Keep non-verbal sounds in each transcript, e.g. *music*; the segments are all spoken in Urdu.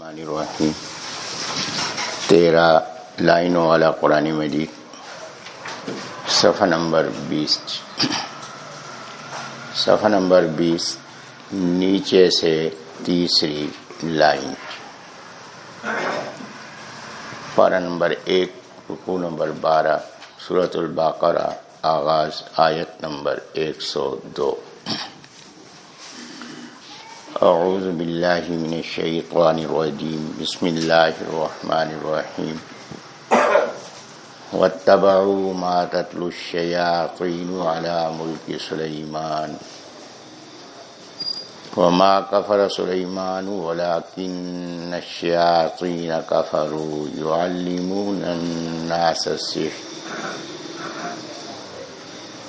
الرحمن الرحیم۔ تیرہ لائنوں والا قرآن مجید۔ صفحہ نمبر بیس۔ صفحہ نمبر بیس۔ نیچے سے تیسری لائن۔ پارہ نمبر ایک۔ رکو نمبر بارہ۔ صورت الباقرہ۔ آغاز آیت نمبر ایک سو دو۔ أعوذ باللہ من الشیطان الرجیم بسم اللہ الرحمن الرحیم واتبعوا ما تتلو الشیاطین على ملک سلیمان وما كفر سليمان ولكن الشياطين كفروا. يعلمون الناس السحر.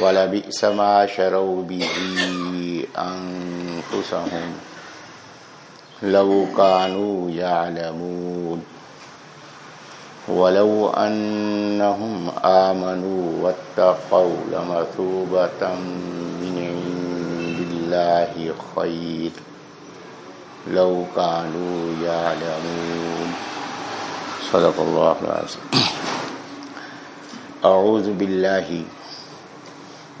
ولبئس ما شروا به أنفسهم لو كانوا يعلمون. ولو أنهم آمنوا واتقوا لمثوبة من عند الله خير. لو كانوا يعلمون. صدق الله العظيم. أعوذ بالله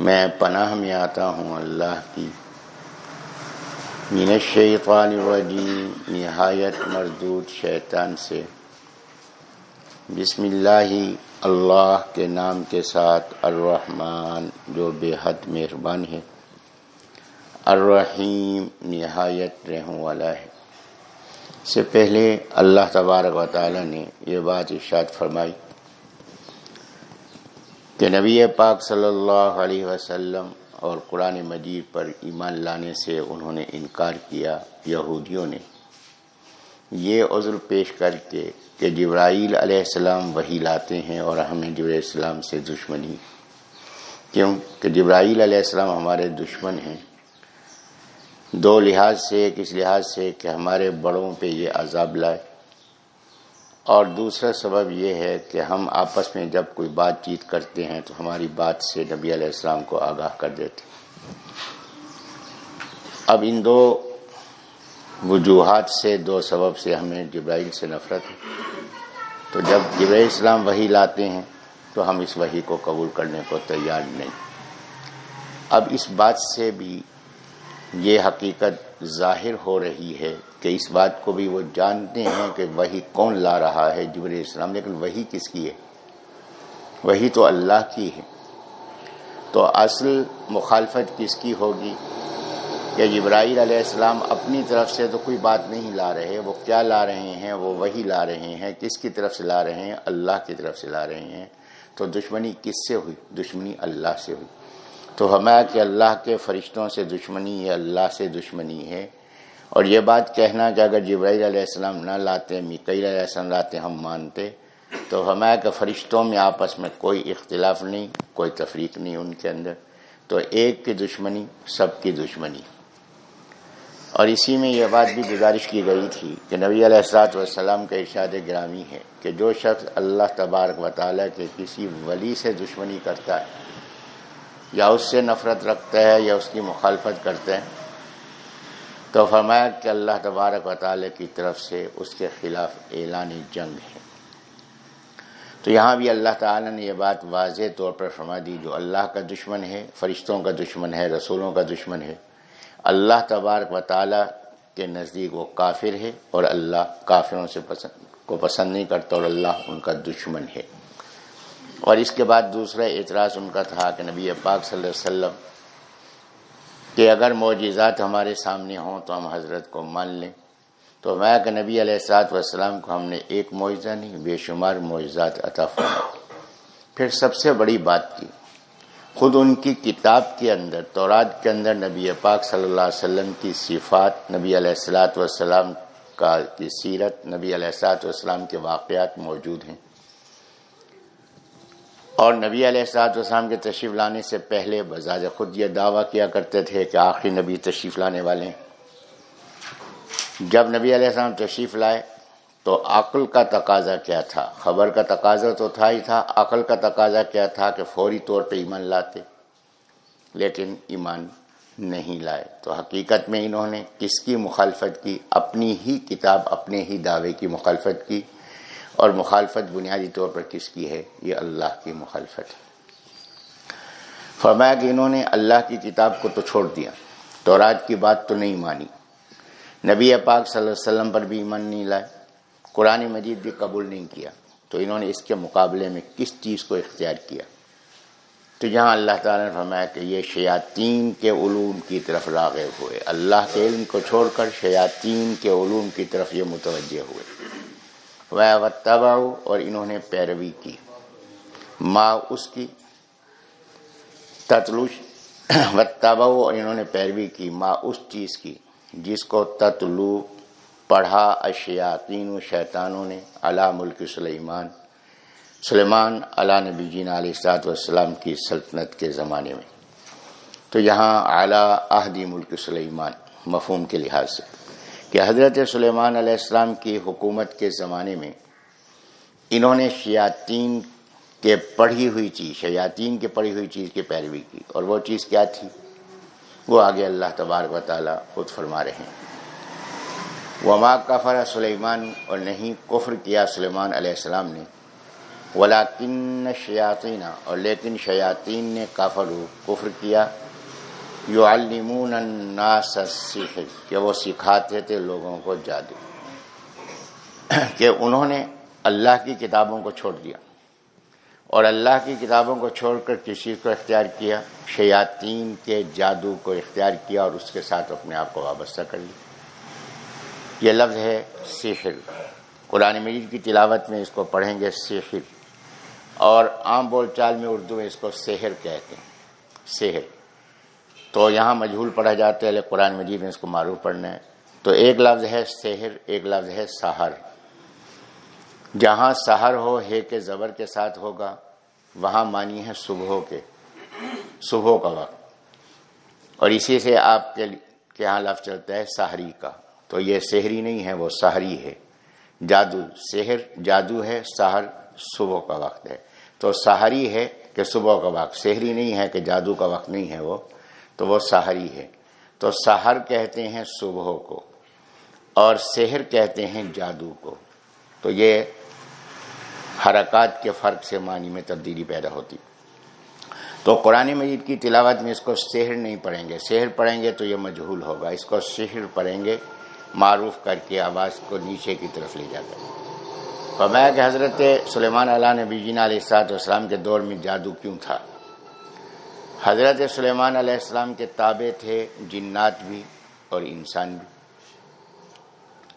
میں پناہ میں آتا ہوں اللہ کی۔ من الشیطان الرجیم، نہایت مردود شیطان سے۔ بسم اللہ اللہ کے نام کے ساتھ الرحمن، جو بے حد مہربان ہے۔ الرحیم، نہایت رحم والا ہے۔ سے پہلے اللہ تبارک و تعالی نے یہ بات ارشاد فرمائی۔ کہ نبی پاک صلی اللہ علیہ وسلم اور قرآن مجید پر ایمان لانے سے انہوں نے انکار کیا، یہودیوں نے۔ یہ عذر پیش کر کے کہ جبرائیل علیہ السلام وہی لاتے ہیں اور ہمیں جبرائیل السلام سے دشمنی۔ کیوں؟ کہ جبرائیل علیہ السلام ہمارے دشمن ہیں۔ دو لحاظ سے، ایک اس لحاظ سے کہ ہمارے بڑوں پہ یہ عذاب لائے۔ اور دوسرا سبب یہ ہے کہ ہم آپس میں جب کوئی بات چیت کرتے ہیں تو ہماری بات سے نبی علیہ السلام کو آگاہ کر دیتے اب ان دو وجوہات سے، دو سبب سے ہمیں جبرائیل سے نفرت ہے۔ تو جب جبرائیل اسلام وہی لاتے ہیں تو ہم اس وہی کو قبول کرنے کو تیار نہیں۔ اب اس بات سے بھی یہ حقیقت ظاہر ہو رہی ہے کہ اس بات کو بھی وہ جانتے ہیں کہ وہی کون لا رہا ہے جبر اسلام لیکن وہی کس کی ہے؟ وہی تو اللہ کی ہے۔ تو اصل مخالفت کس کی ہوگی؟ کہ جبرائیل علیہ السلام اپنی طرف سے تو کوئی بات نہیں لا رہے، وہ کیا لا رہے ہیں؟ وہ وہی لا رہے ہیں۔ کس کی طرف سے لا رہے ہیں؟ اللہ کی طرف سے لا رہے ہیں۔ تو دشمنی کس سے ہوئی؟ دشمنی اللہ سے ہوئی۔ تو ہمیں کہ اللہ کے فرشتوں سے دشمنی ہے، اللہ سے دشمنی ہے۔ اور یہ بات کہنا کہ اگر جبرائیل علیہ السلام نہ لاتے میکیل علیہ السلام لاتے، ہم مانتے، تو ہمیں کہ فرشتوں میں آپس میں کوئی اختلاف نہیں، کوئی تفریق نہیں ان کے اندر۔ تو ایک کی دشمنی، سب کی دشمنی۔ اور اسی میں یہ بات بھی گزارش کی گئی تھی کہ نبی علیہ السلاط والسلام کا ارشاد گرامی ہے کہ جو شخص اللہ تبارک و تعالیٰ کے کسی ولی سے دشمنی کرتا ہے، یا اس سے نفرت رکھتا ہے یا اس کی مخالفت کرتے ہیں تو فرمایا کہ اللہ تبارک و تعالی کی طرف سے اس کے خلاف اعلان جنگ ہے۔ تو یہاں بھی اللہ تعالی نے یہ بات واضح طور پر فرما دی، جو اللہ کا دشمن ہے، فرشتوں کا دشمن ہے، رسولوں کا دشمن ہے۔ اللہ تبارک و تعالی کے نزدیک وہ کافر ہے اور اللہ کافروں سے پسند کو پسند نہیں کرتا اور اللہ ان کا دشمن ہے۔ اور اس کے بعد دوسرا اعتراض ان کا تھا کہ نبی پاک صلی اللہ علیہ وسلم کہ اگر معجزات ہمارے سامنے ہوں تو ہم حضرت کو مان لیں۔ تو میں کہ نبی علیہ السلاط والسلام کو ہم نے ایک معجزہ نہیں، بے شمار معجزات عطا فرما پھر سب سے بڑی بات کی، خود ان کی کتاب کے اندر، تورات کے اندر نبی پاک صلی اللہ علیہ وسلم کی صفات، نبی علیہ السلاۃ والسلام کا کی سیرت، نبی علیہ السلاط والسلام کے واقعات موجود ہیں۔ اور نبی علیہ السلاط والسلام کے تشریف لانے سے پہلے بزاج خود یہ دعویٰ کیا کرتے تھے کہ آخری نبی تشریف لانے والے ہیں۔ جب نبی علیہ السلام تشریف لائے تو عقل کا تقاضا کیا تھا؟ خبر کا تقاضا تو تھا ہی تھا، عقل کا تقاضا کیا تھا کہ فوری طور پہ ایمان لاتے، لیکن ایمان نہیں لائے۔ تو حقیقت میں انہوں نے کس کی مخالفت کی؟ اپنی ہی کتاب، اپنے ہی دعوے کی مخالفت کی۔ اور مخالفت بنیادی طور پر کس کی ہے؟ یہ اللہ کی مخالفت ہے۔ فرمایا کہ انہوں نے اللہ کی کتاب کو تو چھوڑ دیا، تورات کی بات تو نہیں مانی۔ نبی پاک صلی اللہ علیہ وسلم پر بھی ایمان نہیں لائے، قرآن مجید بھی قبول نہیں کیا۔ تو انہوں نے اس کے مقابلے میں کس چیز کو اختیار کیا؟ تو یہاں اللہ تعالیٰ نے فرمایا کہ یہ شیاطین کے علوم کی طرف راغب ہوئے۔ اللہ کے علم کو چھوڑ کر شیاطین کے علوم کی طرف یہ متوجہ ہوئے۔ وہ تبا اور انہوں نے پیروی کی۔ ماں اس کی۔ تتلوش۔ *clears throat* و تبا اور انہوں نے پیروی کی۔ ماں اس چیز کی۔ جس کو تتلو۔ پڑھا۔ اشیاطین و شیطانوں نے۔ علا ملک سلیمان۔ سلیمان علا نبی جین علیہ السلاط والسلام کی سلطنت کے زمانے میں۔ تو یہاں اعلیٰ اہدی ملک سلیمان۔ مفہوم کے لحاظ سے۔ کہ حضرت سلیمان علیہ السلام کی حکومت کے زمانے میں انہوں نے شیاطین کے پڑھی ہوئی چیز، شیاطین کے پڑھی ہوئی چیز کی پیروی کی اور وہ چیز کیا تھی؟ وہ آگے اللہ تبارک و تعالیٰ خود فرما رہے ہیں۔ وما کفر سلیمان اور نہیں کفر کیا سلیمان علیہ السلام نے۔ ولاکن شیاطین اور لیکن شیاطین نے کافر کفر کیا۔ یو علمون الناس السحر، کہ وہ سکھاتے تھے لوگوں کو جادو۔ کہ انہوں نے اللہ کی کتابوں کو چھوڑ دیا۔ اور اللہ کی کتابوں کو چھوڑ کر کس چیز کو اختیار کیا، شیاطین کے جادو کو اختیار کیا اور اس کے ساتھ اپنے آپ کو وابستہ کر لیا۔ یہ لفظ ہے سحر۔ قرآن مجید کی تلاوت میں اس کو پڑھیں گے سحر۔ اور عام بول چال میں اردو میں اس کو سحر کہتے ہیں۔ سحر۔ تو یہاں مجہول پڑھا جاتا ہے قرآن مجید میں اس کو معروف پڑھنا ہے تو ایک لفظ ہے سحر، ایک لفظ ہے سہر جہاں سحر ہو، ہے کے زبر کے ساتھ ہوگا، وہاں مانی ہے صبح کے، صبح کا وقت۔ اور اسی سے آپ کے یہاں لفظ چلتا ہے سحری کا۔ تو یہ سحری نہیں ہے، وہ سحری ہے۔ جادو، سحر جادو ہے، سحر صبح کا وقت ہے۔ تو سحری ہے کہ صبح کا وقت۔ سحری نہیں ہے کہ جادو کا وقت نہیں ہے وہ۔ تو وہ سحری ہے۔ تو سحر کہتے ہیں صبح کو اور سحر کہتے ہیں جادو کو۔ تو یہ حرکات کے فرق سے معنی میں تبدیلی پیدا ہوتی۔ تو قرآن مجید کی تلاوت میں اس کو سحر نہیں پڑھیں گے۔ سحر پڑھیں گے تو یہ مجہول ہوگا۔ اس کو سحر پڑھیں گے۔ معروف کر کے آواز کو نیچے کی طرف لے جا کر فرمایا کہ حضرت سلیمان علیہ نبی جینا علیہ السلاط والسلام کے دور میں جادو کیوں تھا؟ حضرت سلیمان علیہ السلام کے تابع تھے، جنات بھی اور انسان بھی۔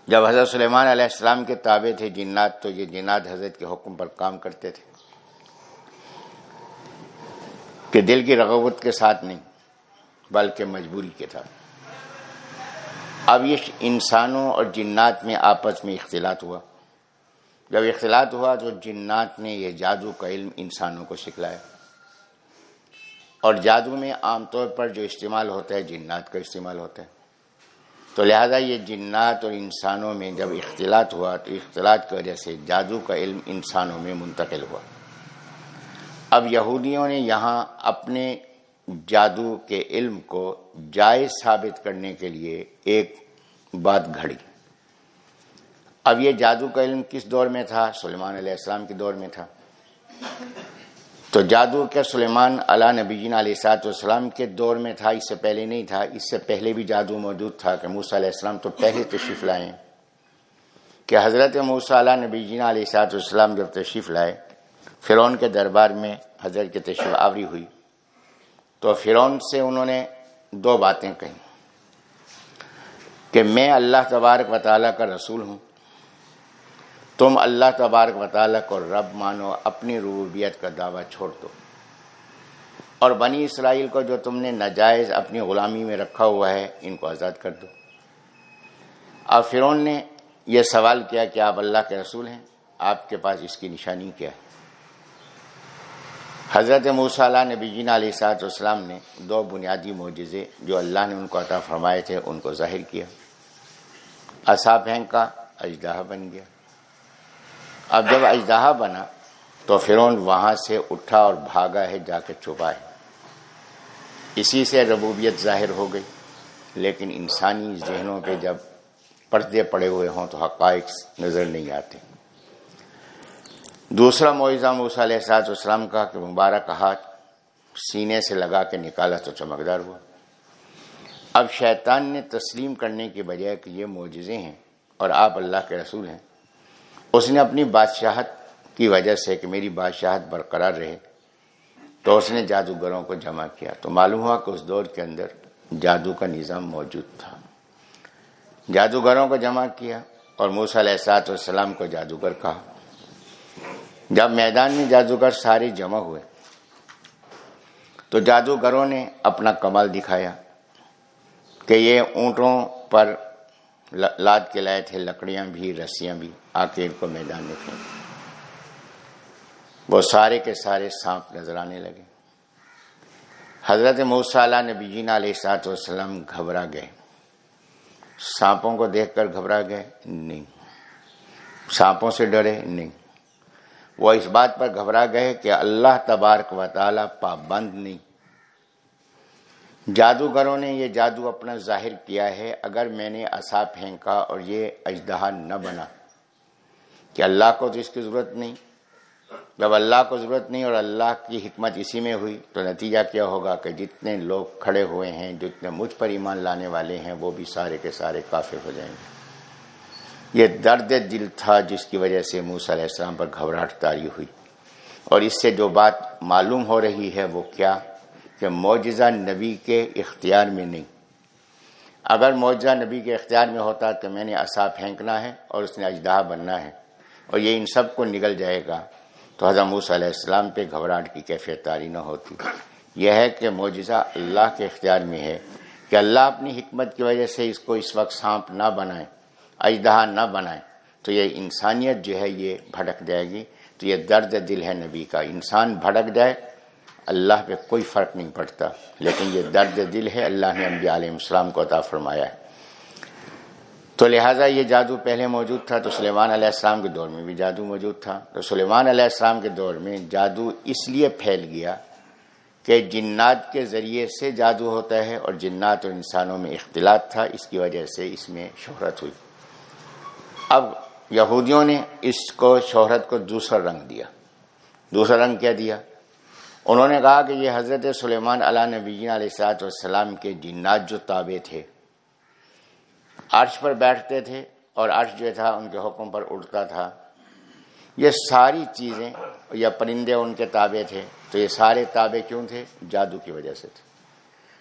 جب حضرت سلیمان علیہ السلام کے تابع تھے جنات، تو یہ جنات حضرت کے حکم پر کام کرتے تھے کہ دل کی رغبت کے ساتھ نہیں، بلکہ مجبوری کے تھا اب یہ انسانوں اور جنات میں آپس میں اختلاط ہوا۔ جب اختلاط ہوا تو جنات نے یہ جادو کا علم انسانوں کو سکھلایا۔ اور جادو میں عام طور پر جو استعمال ہوتا ہے جنات کا استعمال ہوتا ہے۔ تو لہذا یہ جنات اور انسانوں میں جب اختلاط ہوا تو اختلاط کی وجہ سے جادو کا علم انسانوں میں منتقل ہوا۔ اب یہودیوں نے یہاں اپنے جادو کے علم کو جائز ثابت کرنے کے لیے ایک بات گھڑی۔ اب یہ جادو کا علم کس دور میں تھا؟ سلیمان علیہ السلام کے دور میں تھا۔ تو جادو کے سلیمان علیہ نبی جین علیہ سات والسلام کے دور میں تھا، اس سے پہلے نہیں تھا، اس سے پہلے بھی جادو موجود تھا کہ موسیٰ علیہ السلام تو پہلے تشریف لائے کہ حضرت موسیٰ علیہ نبی جین علیہ سات والسلام جب تشریف لائے، فرعون کے دربار میں حضرت کی تشریف آوری ہوئی۔ تو فرعون سے انہوں نے دو باتیں کہیں۔ کہ میں اللہ تبارک و تعالیٰ کا رسول ہوں تم اللہ تبارک و تعالیٰ کو رب مانو، اپنی ربوبیت کا دعویٰ چھوڑ دو۔ اور بنی اسرائیل کو جو تم نے ناجائز اپنی غلامی میں رکھا ہوا ہے، ان کو آزاد کر دو۔ اب فرون نے یہ سوال کیا کہ آپ اللہ کے رسول ہیں؟ آپ کے پاس اس کی نشانی کیا ہے؟ حضرت موسیٰ نبی جین علیہ سات والسلام نے دو بنیادی معجزے جو اللہ نے ان کو عطا فرمائے تھے، ان کو ظاہر کیا۔ اصا پھینک کا اجدہ بن گیا۔ اب جب اجدہ بنا تو فرون وہاں سے اٹھا اور بھاگا ہے، جا کے چھپا ہے۔ اسی سے ربوبیت ظاہر ہو گئی۔ لیکن انسانی ذہنوں پہ جب پردے پڑے ہوئے ہوں تو حقائق نظر نہیں آتے۔ دوسرا معیزہ موسیٰ علیہ سات اسلام کا کہ مبارک ہاتھ سینے سے لگا کے نکالا تو چمکدار ہوا۔ اب شیطان نے تسلیم کرنے کے بجائے کہ یہ معجزے ہیں اور آپ اللہ کے رسول ہیں۔ اس نے اپنی بادشاہت کی وجہ سے کہ میری بادشاہت برقرار رہے تو اس نے جادوگروں کو جمع کیا تو معلوم ہوا کہ اس دور کے اندر جادو کا نظام موجود تھا۔ جادوگروں کو جمع کیا اور موسیٰ علیہ السلاط والسلام کو جادوگر کہا۔ جب میدان میں جادوگر سارے جمع ہوئے تو جادوگروں نے اپنا کمال دکھایا کہ یہ اونٹوں پر لاد کے لائے تھے، لکڑیاں بھی، رسیاں بھی آ کے ان کو میدان میں پھینک وہ سارے کے سارے سانپ نظر آنے لگے۔ حضرت موسیٰ نبی جینا علیہ سات وسلم گھبرا گئے۔ سانپوں کو دیکھ کر گھبرا گئے۔ نہیں۔ سانپوں سے ڈرے۔ نہیں۔ وہ اس بات پر گھبرا گئے کہ اللہ تبارک و تعالی پابند نہیں۔ جادوگروں نے یہ جادو اپنا ظاہر کیا ہے، اگر میں نے اصا پھینکا اور یہ اجدہا نہ بنا، کہ اللہ کو تو اس کی ضرورت نہیں۔ جب اللہ کو ضرورت نہیں اور اللہ کی حکمت اسی میں ہوئی، تو نتیجہ کیا ہوگا کہ جتنے لوگ کھڑے ہوئے ہیں، جتنے مجھ پر ایمان لانے والے ہیں، وہ بھی سارے کے سارے کافر ہو جائیں گے۔ یہ درد دل تھا جس کی وجہ سے موسیٰ علیہ السلام پر گھبراہٹ تاری ہوئی۔ اور اس سے جو بات معلوم ہو رہی ہے، وہ کیا؟ کہ معجزہ نبی کے اختیار میں نہیں۔ اگر معجزہ نبی کے اختیار میں ہوتا تو میں نے اصا پھینکنا ہے اور اس نے اجدہ بننا ہے اور یہ ان سب کو نگل جائے گا۔ تو حضرت موسیٰ علیہ السلام پہ گھبراہٹ کی کیفیت تاری نہ ہوتی۔ یہ ہے کہ معجزہ اللہ کے اختیار میں ہے کہ اللہ اپنی حکمت کی وجہ سے اس کو اس وقت سانپ نہ بنائے اجدہ نہ بنائے۔ تو یہ انسانیت جو ہے یہ بھٹک جائے گی۔ تو یہ درد دل ہے نبی کا۔ انسان بھٹک جائے اللہ پہ کوئی فرق نہیں پڑتا، لیکن یہ درد دل ہے، اللہ نے انبیاء علیہ السلام کو عطا فرمایا ہے۔ تو لہٰذا یہ جادو پہلے موجود تھا تو سلیمان علیہ السلام کے دور میں بھی جادو موجود تھا۔ تو سلیمان علیہ السلام کے دور میں جادو اس لیے پھیل گیا کہ جنات کے ذریعے سے جادو ہوتا ہے اور جنات اور انسانوں میں اختلاط تھا، اس کی وجہ سے اس میں شہرت ہوئی۔ اب یہودیوں نے اس کو، شہرت کو دوسرا رنگ دیا۔ دوسرا رنگ کیا دیا؟ انہوں نے کہا کہ یہ حضرت سلیمان علیہ نبی علیہ السلاط والسلام کے جنات جو تابع تھے، عرش پر بیٹھتے تھے اور عرش جو تھا ان کے حکم پر اڑتا تھا۔ یہ ساری چیزیں یا پرندے ان کے تابع تھے۔ تو یہ سارے تابع کیوں تھے؟ جادو کی وجہ سے تھے۔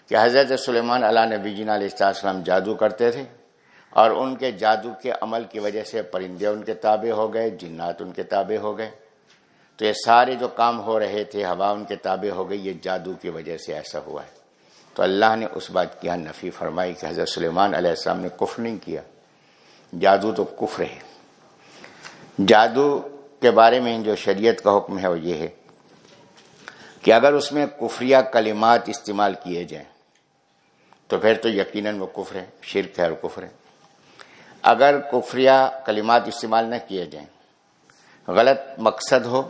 کہ حضرت سلیمان علیہ نبی جین علیہ السلام جادو کرتے تھے اور ان کے جادو کے عمل کی وجہ سے پرندے ان کے تابع ہو گئے، جنات ان کے تابع ہو گئے۔ تو یہ سارے جو کام ہو رہے تھے، ہوا ان کے تابع ہو گئی، یہ جادو کی وجہ سے ایسا ہوا ہے۔ تو اللہ نے اس بات کی نفی فرمائی کہ حضرت سلیمان علیہ السلام نے کفر نہیں کیا۔ جادو تو کفر ہے۔ جادو کے بارے میں جو شریعت کا حکم ہے وہ یہ ہے کہ اگر اس میں کفریہ کلمات استعمال کیے جائیں، تو پھر تو یقیناً وہ کفر ہے، شرک ہے اور کفر ہے۔ اگر کفریہ کلمات استعمال نہ کیے جائیں، غلط مقصد ہو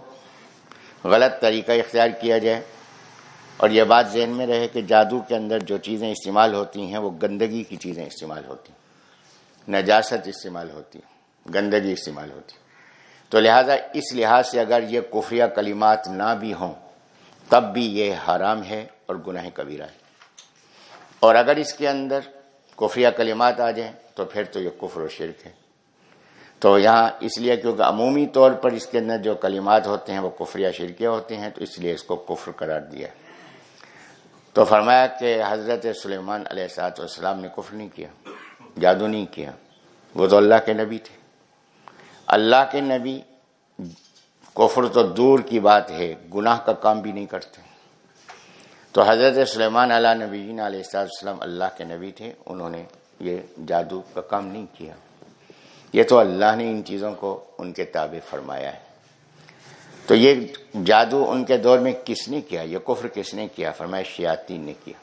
غلط طریقہ اختیار کیا جائے اور یہ بات ذہن میں رہے کہ جادو کے اندر جو چیزیں استعمال ہوتی ہیں وہ گندگی کی چیزیں استعمال ہوتی ہیں، نجاست استعمال ہوتی گندگی استعمال ہوتی تو لہٰذا اس لحاظ سے اگر یہ کفریہ کلمات نہ بھی ہوں، تب بھی یہ حرام ہے اور گناہ کبیرہ ہے۔ اور اگر اس کے اندر کفریہ کلمات آ جائیں، تو پھر تو یہ کفر و شرک ہے۔ تو یہاں اس لیے کیونکہ عمومی طور پر اس کے اندر جو کلمات ہوتے ہیں وہ کفر شرکے ہوتے ہیں، تو اس لیے اس کو کفر قرار دیا۔ تو فرمایا کہ حضرت سلیمان علیہ السلاط والسلام نے کفر نہیں کیا، جادو نہیں کیا۔ وہ تو اللہ کے نبی تھے۔ اللہ کے نبی کفر تو دور کی بات ہے، گناہ کا کام بھی نہیں کرتے۔ تو حضرت سلیمان علیہ نبی علیہ السلام اللہ کے نبی تھے، انہوں نے یہ جادو کا کام نہیں کیا۔ یہ تو اللہ نے ان چیزوں کو ان کے تابع فرمایا ہے۔ تو یہ جادو ان کے دور میں کس نے کیا؟ یہ کفر کس نے کیا؟ فرمایا شیاطین نے کیا۔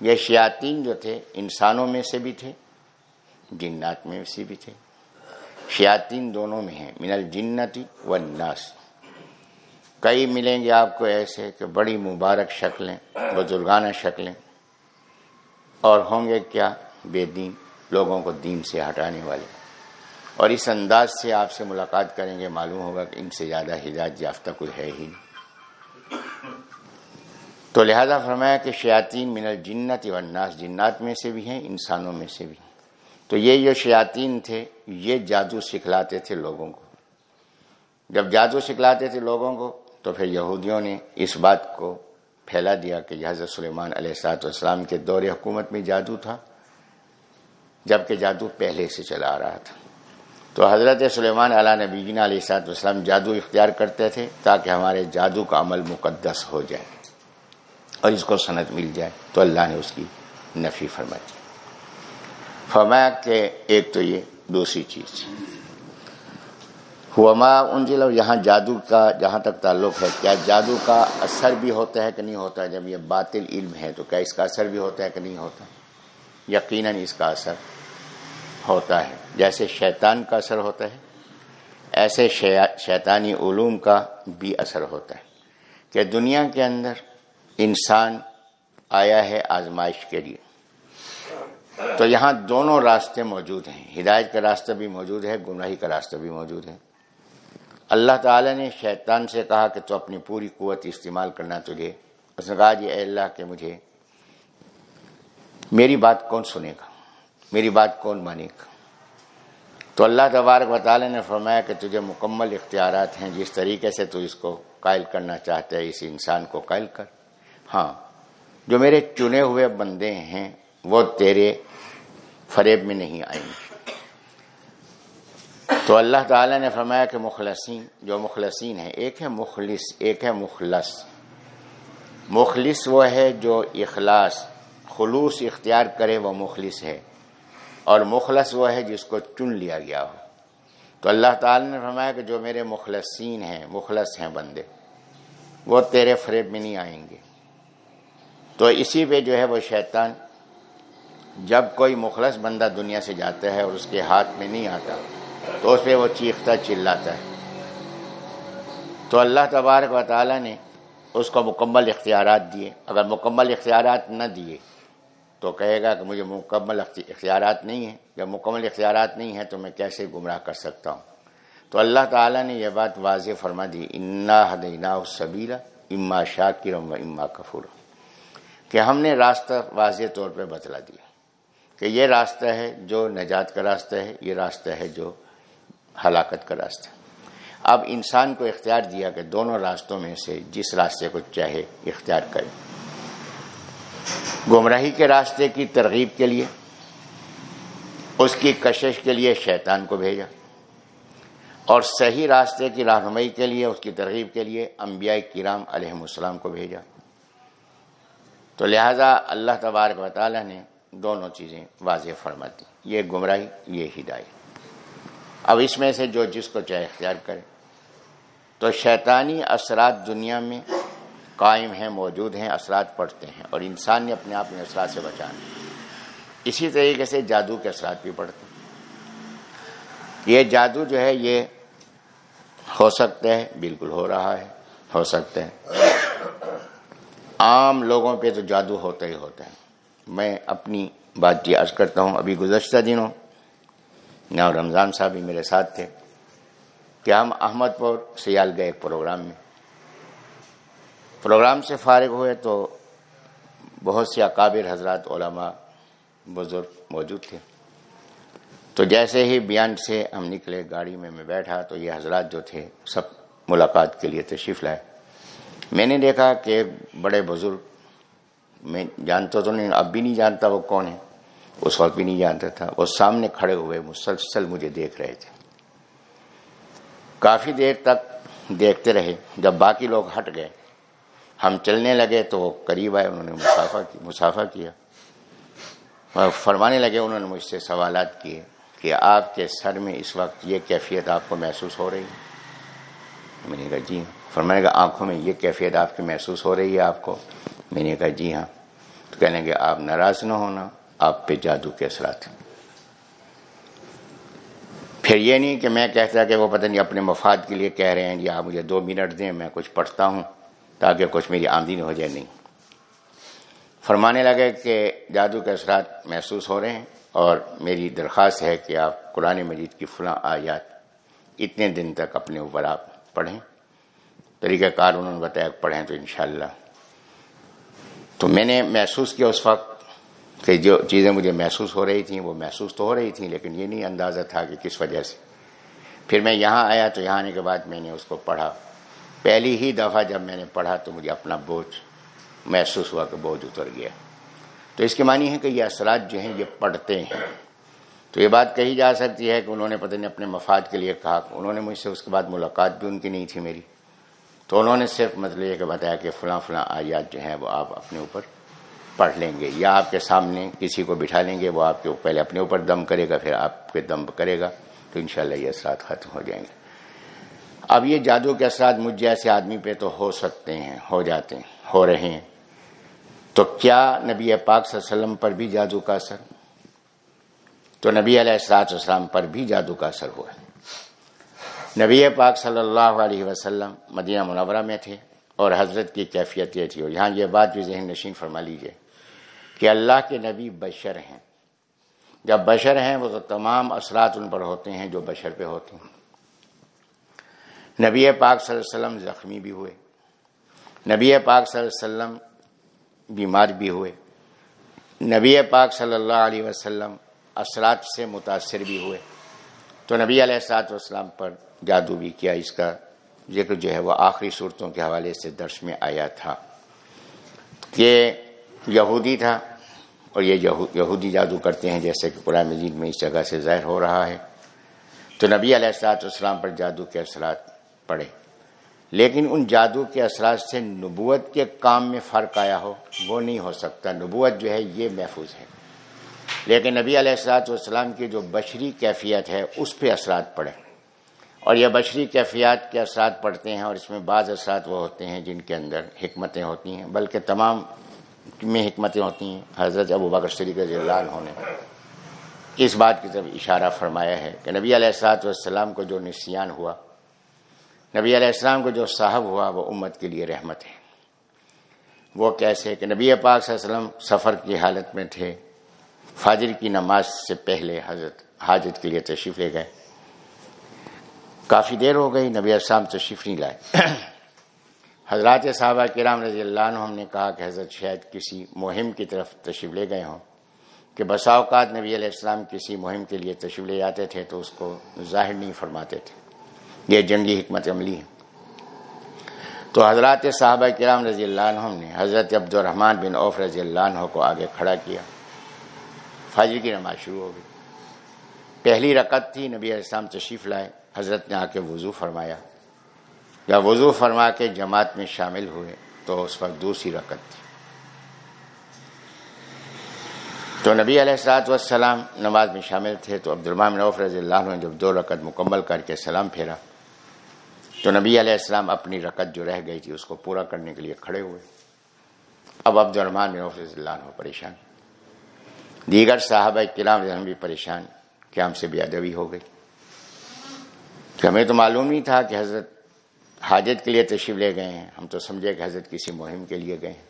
یہ شیاطین جو تھے، انسانوں میں سے بھی تھے، جنات میں سے بھی تھے۔ شیاطین دونوں میں ہیں، من الجنتی والناس۔ کئی ملیں گے آپ کو ایسے کہ بڑی مبارک شکلیں، بزرگانہ شکلیں۔ اور ہوں گے کیا؟ بے دین، لوگوں کو دین سے ہٹانے والے۔ اور اس انداز سے آپ سے ملاقات کریں گے، معلوم ہوگا کہ ان سے زیادہ ہدایت یافتہ کوئی ہے ہی نہیں۔ تو لہذا فرمایا کہ شیاطین من الجنت والناس، جنات میں سے بھی ہیں، انسانوں میں سے بھی تو یہ جو شیاطین تھے، یہ جادو سکھلاتے تھے لوگوں کو۔ جب جادو سکھلاتے تھے لوگوں کو، تو پھر یہودیوں نے اس بات کو پھیلا دیا کہ حضرت سلیمان علیہ السلاط والسلام کے دور حکومت میں جادو تھا، جبکہ جادو پہلے سے چلا آ رہا تھا۔ تو حضرت سلیمان علیہ نبی علیہ صاحب وسلم جادو اختیار کرتے تھے تاکہ ہمارے جادو کا عمل مقدس ہو جائے اور اس کو صنعت مل جائے۔ تو اللہ نے اس کی نفی فرمائی۔ فرمایا کہ ایک تو یہ، دوسری چیز۔ ہوا ان ضلع یہاں جادو کا جہاں تک تعلق ہے، کیا جادو کا اثر بھی ہوتا ہے کہ نہیں ہوتا؟ جب یہ باطل علم ہے تو کیا اس کا اثر بھی ہوتا ہے کہ نہیں ہوتا؟ یقیناً اس کا اثر ہوتا ہے۔ جیسے شیطان کا اثر ہوتا ہے، ایسے شیطانی علوم کا بھی اثر ہوتا ہے۔ کہ دنیا کے اندر انسان آیا ہے آزمائش کے لیے۔ تو یہاں دونوں راستے موجود ہیں۔ ہدایت کا راستہ بھی موجود ہے، گمراہی کا راستہ بھی موجود ہے۔ اللہ تعالی نے شیطان سے کہا کہ تو اپنی پوری قوت استعمال کرنا تجھے۔ اس نے کہا جی اے اللہ کہ مجھے میری بات کون سنے گا؟ میری بات کون مانے گا؟ تو اللہ تبارک و تعالی نے فرمایا کہ تجھے مکمل اختیارات ہیں، جس طریقے سے تو اس کو قائل کرنا چاہتے ہے اس انسان کو قائل کر۔ ہاں جو میرے چنے ہوئے بندے ہیں، وہ تیرے فریب میں نہیں آئیں گے۔ تو اللہ تعالی نے فرمایا کہ مخلصین، جو مخلصین ہیں، ایک ہے مخلص، ایک ہے مخلص۔ مخلص وہ ہے جو اخلاص، خلوص اختیار کرے، وہ مخلص ہے۔ اور مخلص وہ ہے جس کو چن لیا گیا ہو۔ تو اللہ تعالی نے فرمایا کہ جو میرے مخلصین ہیں، مخلص ہیں بندے، وہ تیرے فریب میں نہیں آئیں گے۔ تو اسی پہ جو ہے وہ شیطان جب کوئی مخلص بندہ دنیا سے جاتا ہے اور اس کے ہاتھ میں نہیں آتا، تو اس پہ وہ چیختا، چلاتا ہے۔ تو اللہ تبارک و تعالیٰ نے اس کو مکمل اختیارات دیے۔ اگر مکمل اختیارات نہ دیے تو کہے گا کہ مجھے مکمل اختیارات نہیں ہیں۔ جب مکمل اختیارات نہیں ہیں تو میں کیسے گمراہ کر سکتا ہوں؟ تو اللہ تعالیٰ نے یہ بات واضح فرما دی، انا حدینہ سبیرہ اما شاکر و اما کفور کہ ہم نے راستہ واضح طور پہ بتلا دیا کہ یہ راستہ ہے جو نجات کا راستہ ہے، یہ راستہ ہے جو ہلاکت کا راستہ ہے۔ اب انسان کو اختیار دیا کہ دونوں راستوں میں سے جس راستے کو چاہے اختیار کرے۔ گمراہی کے راستے کی ترغیب کے لیے، اس کی کشش کے لیے شیطان کو بھیجا، اور صحیح راستے کی رہنمائی کے لیے، اس کی ترغیب کے لیے انبیاء کرام علیہ السلام کو بھیجا۔ تو لہذا اللہ تبارک و تعالی نے دونوں چیزیں واضح فرماتی یہ گمراہی، یہ ہدایت۔ اب اس میں سے جو جس کو چاہے اختیار کرے۔ تو شیطانی اثرات دنیا میں قائم ہیں، موجود ہیں، اثرات پڑتے ہیں اور انسان نے اپنے آپ میں اثرات سے بچانا اسی طریقے سے جادو کے اثرات بھی پڑتے ہیں۔ یہ جادو جو ہے، یہ ہو سکتا ہے، بالکل ہو رہا ہے، ہو سکتا ہے۔ عام لوگوں پہ تو جادو ہوتا ہی ہوتا ہے۔ میں اپنی بات کی عرض کرتا ہوں، ابھی گزشتہ دنوں نہ رمضان صاحب بھی میرے ساتھ تھے کہ ہم احمد پور سیال گئے ایک پروگرام میں۔ پروگرام سے فارغ ہوئے تو بہت سے اکابر حضرات علماء بزرگ موجود تھے۔ تو جیسے ہی بیان سے ہم نکلے گاڑی میں میں بیٹھا تو یہ حضرات جو تھے سب ملاقات کے لیے تشریف لائے۔ میں نے دیکھا کہ بڑے بزرگ، میں جانتا تو نہیں، اب بھی نہیں جانتا وہ کون ہے۔ اس وقت بھی نہیں جانتا تھا۔ وہ سامنے کھڑے ہوئے مسلسل مجھے دیکھ رہے تھے۔ کافی دیر تک دیکھتے رہے جب باقی لوگ ہٹ گئے۔ ہم چلنے لگے تو وہ قریب آئے، انہوں نے مسافہ کی مسافہ کیا۔ فرمانے لگے، انہوں نے مجھ سے سوالات کیے کہ آپ کے سر میں اس وقت یہ کیفیت آپ کو محسوس ہو رہی ہے؟ میں نے کہا جی ہاں۔ فرمانے کا آنکھوں میں یہ کیفیت آپ کی محسوس ہو رہی ہے آپ کو؟ میں نے کہا جی ہاں۔ تو کہنے کہ آپ ناراض نہ ہونا، آپ پہ جادو کے اثرات ہیں۔ پھر یہ نہیں کہ میں کہتا کہ وہ پتہ نہیں اپنے مفاد کے لیے کہہ رہے ہیں جی آپ مجھے دو منٹ دیں، میں کچھ پڑھتا ہوں۔ تاکہ کچھ میری آمدنی ہو جائے، نہیں۔ فرمانے لگے کہ جادو کے اثرات محسوس ہو رہے ہیں اور میری درخواست ہے کہ آپ قرآن مجید کی فلاں آیات اتنے دن تک اپنے اوپر آپ پڑھیں۔ طریقہ کار انہوں نے بتایا پڑھیں تو انشاءاللہ۔ تو میں نے محسوس کیا اس وقت کہ جو چیزیں مجھے محسوس ہو رہی تھیں وہ محسوس تو ہو رہی تھیں، لیکن یہ نہیں اندازہ تھا کہ کس وجہ سے۔ پھر میں یہاں آیا تو یہاں آنے کے بعد میں نے اس کو پڑھا۔ پہلی ہی دفعہ جب میں نے پڑھا تو مجھے اپنا بوجھ محسوس ہوا کہ بوجھ اتر گیا۔ تو اس کے معنی ہے کہ یہ اثرات جو ہیں یہ پڑھتے ہیں۔ تو یہ بات کہی جا سکتی ہے کہ انہوں نے پتہ نہیں اپنے مفاد کے لیے کہا، انہوں نے مجھ سے اس کے بعد ملاقات بھی ان کی نہیں تھی میری۔ تو انہوں نے صرف مطلب یہ کہ بتایا کہ فلاں فلاں آیات جو ہیں وہ آپ اپنے اوپر پڑھ لیں گے یا آپ کے سامنے کسی کو بٹھا لیں گے، وہ آپ کے پہلے اپنے اوپر دم کرے گا، پھر آپ کے دم کرے گا۔ تو انشاءاللہ یہ اثرات ختم ہو جائیں گے۔ اب یہ جادو کے اثرات مجھ جیسے آدمی پہ تو ہو سکتے ہیں، ہو جاتے ہیں، ہو رہے ہیں۔ تو کیا نبی پاک صلی اللہ علیہ وسلم پر بھی جادو کا اثر؟ تو نبی علیہ السلاط والسلام پر بھی جادو کا اثر ہوا۔ ہے نبی پاک صلی اللہ علیہ وسلم مدینہ منورہ میں تھے اور حضرت کی کیفیت یہ تھی۔ اور یہاں یہ بات بھی ذہن نشین فرما لیجیے کہ اللہ کے نبی بشر ہیں۔ جب بشر ہیں وہ تو تمام اثرات ان پر ہوتے ہیں جو بشر پہ ہوتے ہیں۔ نبی پاک صلی اللہ علیہ وسلم زخمی بھی ہوئے۔ نبی پاک صلی اللہ علیہ وسلم بیمار بھی ہوئے۔ نبی پاک صلی اللہ علیہ وسلم اثرات سے متاثر بھی ہوئے۔ تو نبی علیہ السلاط والسلام پر جادو بھی کیا۔ اس کا ذکر جو ہے وہ آخری صورتوں کے حوالے سے درس میں آیا تھا۔ کہ یہودی تھا اور یہ یہودی جادو کرتے ہیں، جیسے کہ قرآن مجید میں اس جگہ سے ظاہر ہو رہا ہے۔ تو نبی علیہ السلاط والسلام پر جادو کے اثرات پڑے۔ لیکن ان جادو کے اثرات سے نبوت کے کام میں فرق آیا ہو، وہ نہیں ہو سکتا۔ نبوت جو ہے، یہ محفوظ ہے۔ لیکن نبی علیہ السلاط والسلام کی جو بشری کیفیت ہے، اس پہ اثرات پڑے۔ اور یہ بشری کیفیات کے اثرات پڑتے ہیں اور اس میں بعض اثرات وہ ہوتے ہیں جن کے اندر حکمتیں ہوتی ہیں۔ بلکہ تمام میں حکمتیں ہوتی ہیں۔ حضرت ابو بکر صدیق رضی اللہ عنہ نے اس بات کی طرف اشارہ فرمایا ہے کہ نبی علیہ السلاط والسلام کو جو نسیان ہوا نبی علیہ السلام کو جو صاحب ہوا، وہ امت کے لیے رحمت ہے۔ وہ کیسے کہ نبی پاک صلی اللہ علیہ وسلم سفر کی حالت میں تھے۔ فاجر کی نماز سے پہلے حضرت حاجت کے لیے تشریف لے گئے۔ کافی دیر ہو گئی، نبی السلام تشریف نہیں لائے۔ حضرات صحابہ کرام رضی اللہ عنہ ہم نے کہا کہ حضرت شاید کسی مہم کی طرف تشریف لے گئے ہوں۔ کہ بسا اوقات نبی علیہ السلام کسی مہم کے لیے تشریف لے جاتے تھے تو اس کو ظاہر نہیں فرماتے تھے۔ یہ جنگی حکمت عملی ہے۔ تو حضرات صحابہ کرام رضی اللہ عنہ نے حضرت عبد الرحمن بن عوف رضی اللہ عنہ کو آگے کھڑا کیا۔ فجر کی نماز شروع ہو گئی۔ پہلی رکعت تھی، نبی علیہ السلام تشریف لائے۔ حضرت نے آ کے وضو فرمایا۔ یا وضو فرما کے جماعت میں شامل ہوئے تو اس وقت دوسری رکعت تھی۔ تو نبی علیہ السلاط والسلام نماز میں شامل تھے تو عبد الرحمان عوف رضی اللہ عنہ نے جب دو رکعت مکمل کر کے سلام پھیرا۔ تو نبی علیہ السلام اپنی رکعت جو رہ گئی تھی اس کو پورا کرنے کے لیے کھڑے ہوئے۔ اب عبد الرحمان عوف رضی اللہ عنہ پریشان۔ دیگر صاحبہ کرام بھی پریشان کہ ہم سے بھی ادبی ہو گئی۔ کہ ہمیں تو معلوم نہیں تھا کہ حضرت حاجت کے لیے تشریف لے گئے ہیں۔ ہم تو سمجھے کہ حضرت کسی مہم کے لیے گئے ہیں۔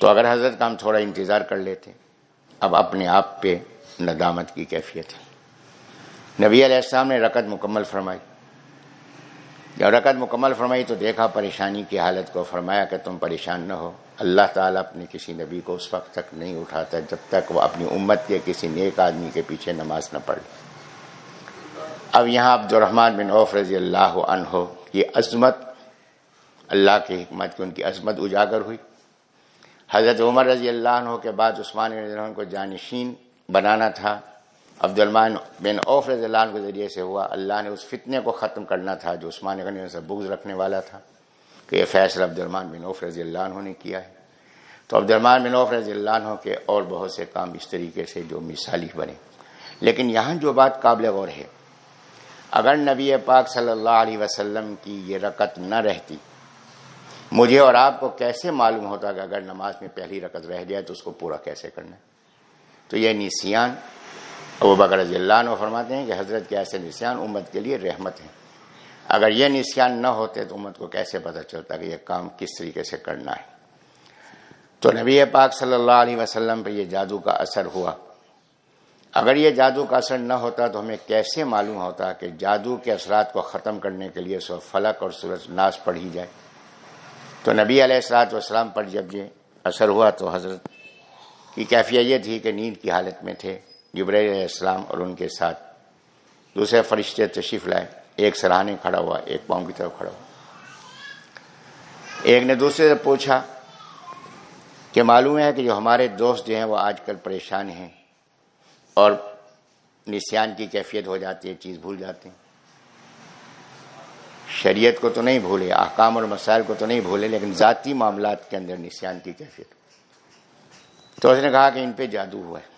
تو اگر حضرت کا ہم تھوڑا انتظار کر لیتے، اب اپنے آپ پہ ندامت کی کیفیت ہے۔ نبی علیہ السلام نے رکعت مکمل فرمائی۔ جب رکعت مکمل فرمائی تو دیکھا پریشانی کی حالت کو فرمایا کہ تم پریشان نہ ہو۔ اللہ تعالیٰ اپنے کسی نبی کو اس وقت تک نہیں اٹھاتا جب تک وہ اپنی امت کے کسی نیک آدمی کے پیچھے نماز نہ پڑھ اب یہاں عبد الرحمن بن عوف رضی اللہ عنہ کی عظمت، اللہ کی حکمت کی ان کی عظمت اجاگر ہوئی۔ حضرت عمر رضی اللہ عنہ کے بعد عثمان رضی اللہ عنہ کو جانشین بنانا تھا۔ عبد الرحمن بن عوف رضی اللہ عنہ کے ذریعے سے ہوا۔ اللہ نے اس فتنے کو ختم کرنا تھا جو عثمان غنی سے بغض رکھنے والا تھا، کہ یہ فیصلہ عبد الرحمن بن عوف رضی اللہ عنہ نے کیا ہے۔ تو عبد الرحمن بن عوف رضی اللہ عنہ کے اور بہت سے کام اس طریقے سے جو مثالی بنے۔ لیکن یہاں جو بات قابل غور ہے، اگر نبی پاک صلی اللہ علیہ وسلم کی یہ رکت نہ رہتی، مجھے اور آپ کو کیسے معلوم ہوتا کہ اگر نماز میں پہلی رکت رہ جائے تو اس کو پورا کیسے کرنا تو یہ نسیان ابو بکر رضی اللہ عنہ فرماتے ہیں کہ حضرت کے ایسے نسیان امت کے لیے رحمت ہیں۔ اگر یہ نسیان نہ ہوتے تو امت کو کیسے پتہ چلتا کہ یہ کام کس طریقے سے کرنا ہے۔ تو نبی پاک صلی اللہ علیہ وسلم پہ یہ جادو کا اثر ہوا۔ اگر یہ جادو کا اثر نہ ہوتا تو ہمیں کیسے معلوم ہوتا کہ جادو کے اثرات کو ختم کرنے کے لیے سو فلک اور سورج ناز پڑھی جائے۔ تو نبی علیہ السلاط والسلام پر جب یہ اثر ہوا تو حضرت کی کیفیت یہ تھی کہ نیند کی حالت میں تھے۔ جبر علیہ السلام اور ان کے ساتھ دوسرے فرشتے تشریف لائے۔ ایک سراہنے کھڑا ہوا، ایک پاؤں کی طرف کھڑا ہوا۔ ایک نے دوسرے سے پوچھا کہ معلوم ہے کہ جو ہمارے دوست جو ہیں وہ آج کل پریشان ہیں اور نسیان کی کیفیت ہو جاتی ہے، چیز بھول جاتے ہیں۔ شریعت کو تو نہیں بھولے، احکام اور مسائل کو تو نہیں بھولے، لیکن ذاتی معاملات کے اندر نسیان کی کیفیت۔ تو اس نے کہا کہ ان پہ جادو ہوا ہے۔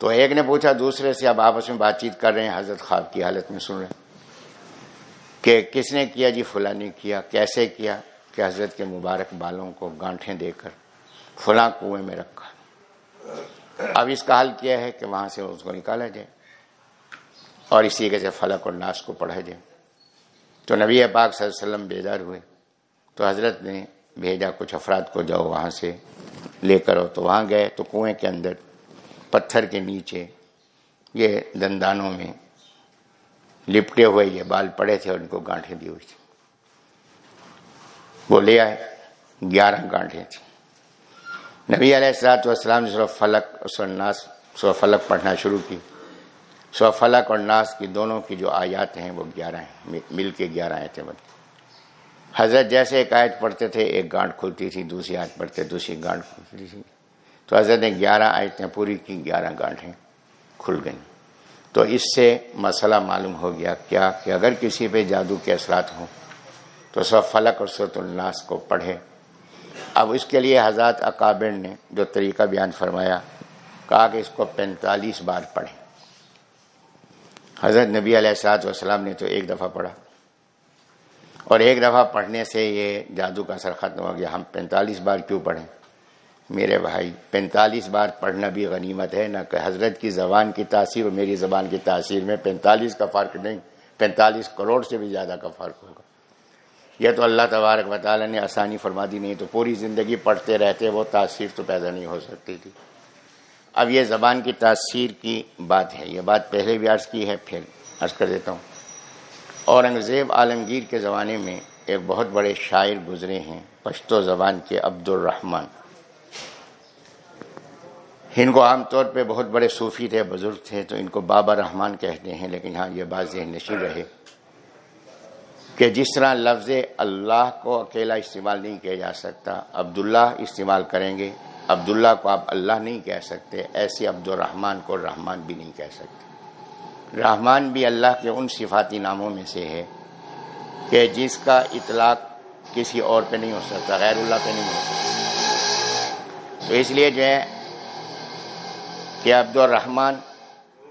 تو ایک نے پوچھا، دوسرے سے اب آپس میں بات چیت کر رہے ہیں، حضرت خواب کی حالت میں سن رہے ہیں کہ کس نے کیا جی؟ فلاں نے کیا، کیسے کیا؟ کہ حضرت کے مبارک بالوں کو گانٹھیں دے کر فلاں کنویں میں رکھا۔ اب اس کا حل کیا ہے کہ وہاں سے اس کو نکالا جائے اور اسی طریقے سے فلک اور ناس کو پڑھا جائے۔ تو نبی پاک صلی اللہ علیہ وسلم بیدار ہوئے۔ تو حضرت نے بھیجا کچھ افراد کو، جاؤ وہاں سے لے کرو۔ تو وہاں گئے تو کنویں کے اندر پتھر کے نیچے، یہ دندانوں میں لپٹے ہوئے یہ بال پڑے تھے اور ان کو گانٹھیں دی ہوئی تھی وہ لے آئے، گیارہ گانٹھیں تھیں۔ نبی علیہ السلاۃ والسلام نے سورہ فلک اور ناس، سورہ فلک پڑھنا شروع کی۔ سورہ فلک اور ناس کی دونوں کی جو آیات ہیں وہ گیارہ ہیں مل کے گیارہ آیتیں بنتی حضرت جیسے ایک آیت پڑھتے تھے، ایک گانٹ کھلتی تھی، دوسری آیت پڑھتے، دوسری گانٹ کھلتی تھی۔ تو حضرت نے گیارہ آیتیں پوری کی، گیارہ گانٹیں کھل گئیں۔ تو اس سے مسئلہ معلوم ہو گیا کیا، کہ اگر کسی پہ جادو کے اثرات ہوں تو سب فلک اور صورت الناس کو پڑھے۔ اب اس کے لیے حضرت اکابر نے جو طریقہ بیان فرمایا، کہا کہ اس کو پینتالیس بار پڑھیں۔ حضرت نبی علیہ السلاط والسلام نے تو ایک دفعہ پڑھا۔ اور ایک دفعہ پڑھنے سے یہ جادو کا اثر ختم ہو گیا۔ ہم پینتالیس بار کیوں پڑھیں؟ میرے بھائی، پینتالیس بار پڑھنا بھی غنیمت ہے، نہ کہ حضرت کی زبان کی تاثیر اور میری زبان کی تاثیر میں پینتالیس کا فرق نہیں، پینتالیس کروڑ سے بھی زیادہ کا فرق ہوگا۔ یہ تو اللہ تبارک و تعالیٰ نے آسانی فرما دی، نہیں تو پوری زندگی پڑھتے رہتے، وہ تاثیر تو پیدا نہیں ہو سکتی تھی۔ اب یہ زبان کی تاثیر کی بات ہے، یہ بات پہلے بھی عرض کی ہے، پھر عرض کر دیتا ہوں۔ اورنگزیب عالمگیر کے زمانے میں ایک بہت بڑے شاعر گزرے ہیں، پشتو زبان کے عبد الرحمن ان کو عام طور پہ بہت بڑے صوفی تھے، بزرگ تھے، تو ان کو بابا رحمان کہتے ہیں، لیکن ہاں یہ بات ذہن نشین رہے کہ جس طرح لفظ اللہ کو اکیلا استعمال نہیں کیا جا سکتا، عبداللہ استعمال کریں گے، عبداللہ کو آپ اللہ نہیں کہہ سکتے ایسے عبد الرحمن کو رحمان بھی نہیں کہہ سکتے۔ رحمان بھی اللہ کے ان صفاتی ناموں میں سے ہے کہ جس کا اطلاق کسی اور پہ نہیں ہو سکتا، غیر اللہ پہ نہیں ہو سکتا۔ تو اس لیے جو ہے کہ عبد الرحمن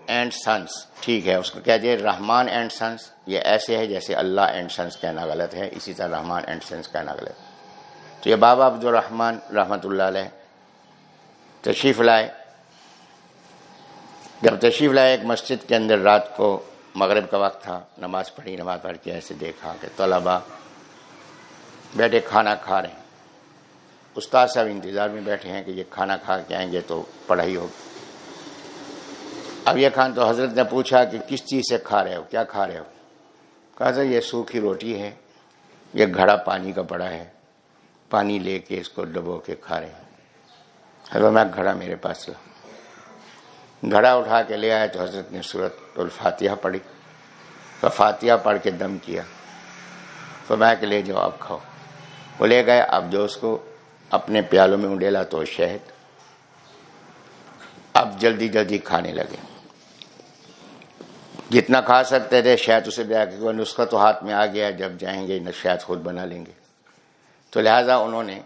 اینڈ سنس ٹھیک ہے، اس کو کہہ دیے رحمان اینڈ سنس یہ ایسے ہے جیسے اللہ اینڈ سنس کہنا غلط ہے، اسی طرح رحمان اینڈ سنس کہنا غلط تو یہ بابا عبد الرحمن رحمۃ اللہ علیہ تشریف لائے۔ جب تشریف لائے، ایک مسجد کے اندر رات کو مغرب کا وقت تھا، نماز پڑھی، نماز پڑھ کے ایسے دیکھا کہ طلبا بیٹھے، کھانا کھا رہے ہیں۔ استاد صاحب انتظار میں بیٹھے ہیں کہ یہ کھانا کھا کے آئیں گے تو پڑھائی ہوگی اب یہ کھان تو حضرت نے پوچھا کہ کس چیز سے کھا رہے ہو؟ کیا کھا رہے ہو؟ کہا تھا یہ سوکھی روٹی ہے، یہ گھڑا پانی کا پڑا ہے، پانی لے کے اس کو ڈبو کے کھا رہے ہیں۔ حضرت میں گھڑا میرے پاس لا گھڑا اٹھا کے لے آئے تو حضرت نے صورت الفاتحہ پڑھی۔ تو فاتحہ پڑھ کے دم کیا۔ تو میں کہ لے جاؤ، اب کھاؤ۔ وہ لے گئے، اب جو اس کو اپنے پیالوں میں اڈیلا تو شہد۔ اب جلدی جلدی کھانے لگے۔ جتنا کھا سکتے تھے، شاید اسے دیا کہ وہ نسخہ تو ہاتھ میں آ گیا، جب جائیں گے، نہ شاید خود بنا لیں گے۔ تو لہٰذا انہوں نے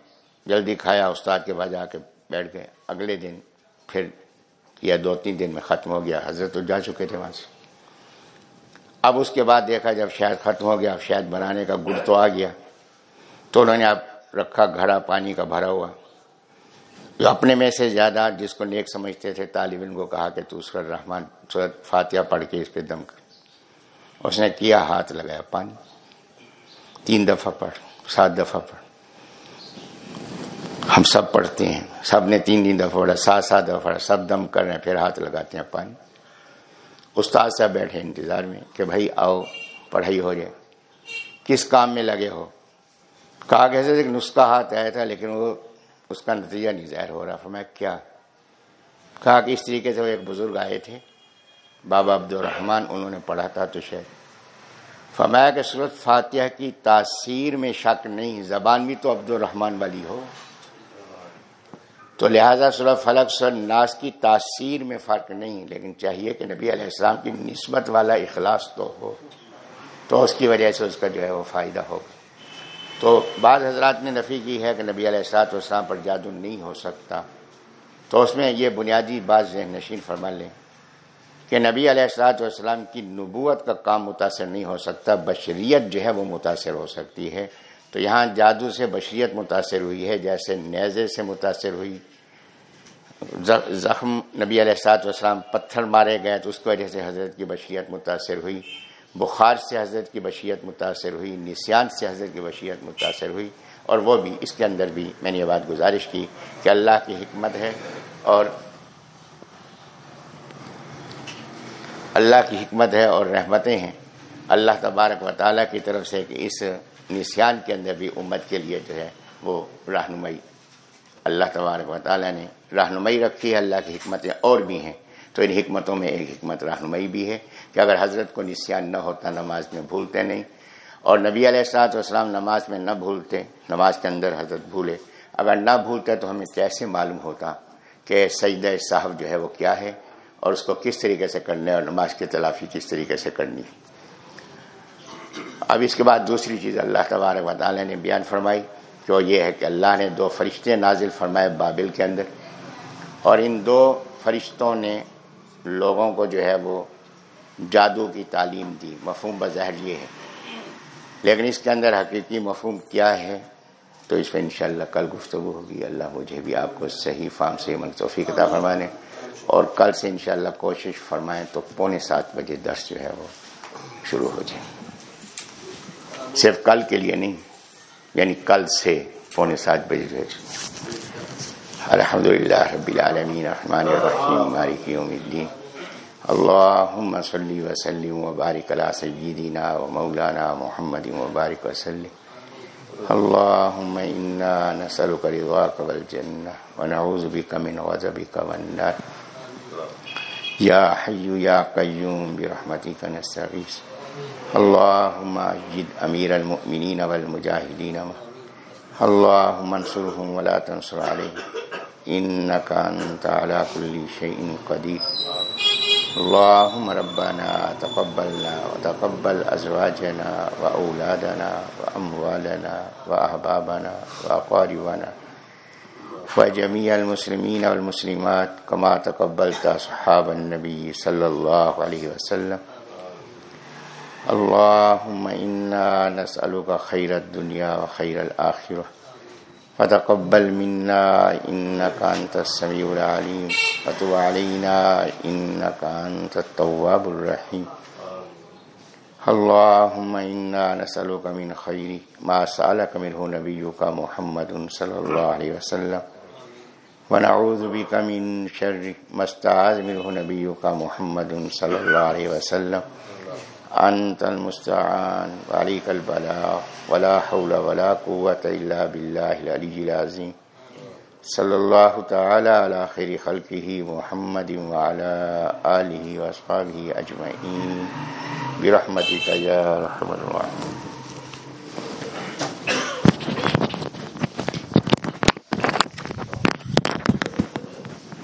جلدی کھایا، استاد کے بعد آ کے بیٹھ گئے۔ اگلے دن پھر کیا دو تین دن میں ختم ہو گیا، حضرت تو جا چکے تھے وہاں سے۔ اب اس کے بعد دیکھا، جب شاید ختم ہو گیا، اب شاید بنانے کا گڑ تو آ گیا۔ تو انہوں نے اب رکھا، گھڑا، پانی کا بھرا ہوا۔ جو اپنے میں سے زیادہ جس کو نیک سمجھتے تھے، طالب علم کو کہا کہ تو سورت رحمان سورت فاتحہ پڑھ کے اس پہ دم کر۔ اس نے کیا، ہاتھ لگایا، پانی۔ تین دفعہ پڑھ، سات دفعہ پڑھ۔ ہم سب پڑھتے ہیں۔ سب نے تین تین دفعہ پڑھا، سات سات دفعہ پڑھا، سب دم کر رہے ہیں، پھر ہاتھ لگاتے ہیں، پانی۔ استاد صاحب بیٹھے انتظار میں کہ بھائی آؤ، پڑھائی ہو جائے۔ کس کام میں لگے ہو؟ کہا کیسے ایک نسخہ ہاتھ آیا تھا لیکن وہ اس کا نتیجہ نہیں ظاہر ہو رہا۔ فرمایا، کیا؟ کہا کہ اس طریقے سے وہ ایک بزرگ آئے تھے، بابا عبد الرحمان انہوں نے پڑھا تھا تو شاید۔ فرمایا کہ صورت فاتحہ کی تاثیر میں شک نہیں، زبان بھی تو عبد الرحمان والی ہو۔ تو لہٰذا صورت فلق سر ناس کی تاثیر میں فرق نہیں، لیکن چاہیے کہ نبی علیہ السلام کی نسبت والا اخلاص تو ہو، تو اس کی وجہ سے اس کا جو ہے وہ فائدہ ہوگا۔ تو بعض حضرات نے نفی کی ہے کہ نبی علیہ السلاط والسلام پر جادو نہیں ہو سکتا۔ تو اس میں یہ بنیادی بات ذہن نشین فرما لیں کہ نبی علیہ السلاط والسلام کی نبوت کا کام متاثر نہیں ہو سکتا، بشریت جو ہے وہ متاثر ہو سکتی ہے۔ تو یہاں جادو سے بشریت متاثر ہوئی ہے، جیسے نیزے سے متاثر ہوئی۔ زخم نبی علیہ السلاط والسلام پتھر مارے گئے تو اس کی وجہ سے حضرت کی بشریت متاثر ہوئی۔ بخار سے حضرت کی بشیت متاثر ہوئی، نسیان سے حضرت کی بشیت متاثر ہوئی، اور وہ بھی، اس کے اندر بھی میں نے یہ بات گزارش کی کہ اللہ کی حکمت ہے اور اللہ کی حکمت ہے اور رحمتیں ہیں۔ اللہ تبارک و تعالیٰ کی طرف سے کہ اس نسیان کے اندر بھی امت کے لیے جو ہے وہ رہنمائی۔ اللہ تبارک و تعالیٰ نے رہنمائی رکھی ہے، اللہ کی حکمتیں اور بھی ہیں۔ تو ان حکمتوں میں ایک حکمت رہنمائی بھی ہے کہ اگر حضرت کو نسیان نہ ہوتا، نماز میں بھولتے نہیں۔ اور نبی علیہ السلاط والسلام نماز میں نہ بھولتے، نماز کے اندر حضرت بھولے۔ اگر نہ بھولتے تو ہمیں کیسے معلوم ہوتا کہ سجدہ صاحب جو ہے وہ کیا ہے اور اس کو کس طریقے سے کرنا اور نماز کی تلافی کس طریقے سے کرنی اب اس کے بعد دوسری چیز اللہ تبارک و تعالیٰ نے بیان فرمائی جو یہ ہے کہ اللہ نے دو فرشتے نازل فرمائے بابل کے اندر۔ اور ان دو فرشتوں نے لوگوں کو جو ہے وہ جادو کی تعلیم دی، مفہوم بظاہر یہ ہے۔ لیکن اس کے اندر حقیقی مفہوم کیا ہے، تو اس پہ انشاءاللہ کل گفتگو ہوگی۔ اللہ مجھے بھی آپ کو صحیح فام سے منصوفی کتاب فرمانے۔ اور کل سے انشاءاللہ کوشش فرمائیں تو پونے سات بجے درس جو ہے وہ شروع ہو جائے۔ صرف کل کے لیے نہیں یعنی کل سے پونے سات بجے جو ہے۔ الحمد للہ رب العالمین الرحمن الرحیم مالک یوم الدین اللہم صلی وسلم وبارک علی سیدنا و مولانا محمد وبارک وسلم. اللہم انا نسألک رضاک والجنہ ونعوذ بک من غضبک والنار. یا حی یا قیوم برحمتک نستغیث اللہم اجد امیر المؤمنین والمجاہدین اللہم انصرهم ولا تنصر علیہم إنك أنت على كل شيء قدير. اللهم ربنا تقبلنا وتقبل أزواجنا وأولادنا وأموالنا وأحبابنا وأقاربنا وجميع المسلمين والمسلمات كما تقبلت أصحاب النبي صلى الله عليه وسلم. اللهم إنا نسألك خير الدنيا وخير الآخرة. فتقبل منا إنك أنت السميع العليم. وتب علينا إنك أنت التواب الرحيم. اللهم إنا نسألك من خير ما سألك منه نبيك محمد صلى الله عليه وسلم. ونعوذ بك من شر ما استعاذ منه نبيك محمد صلى الله عليه وسلم. انت المستعان، وعليك البلاغ، ولا حول ولا قوة الا بالله العلي العظيم. صلى الله تعالى على خير خلقه محمد وعلى آله وأصحابه أجمعين. برحمتك يا رحمة الرحيم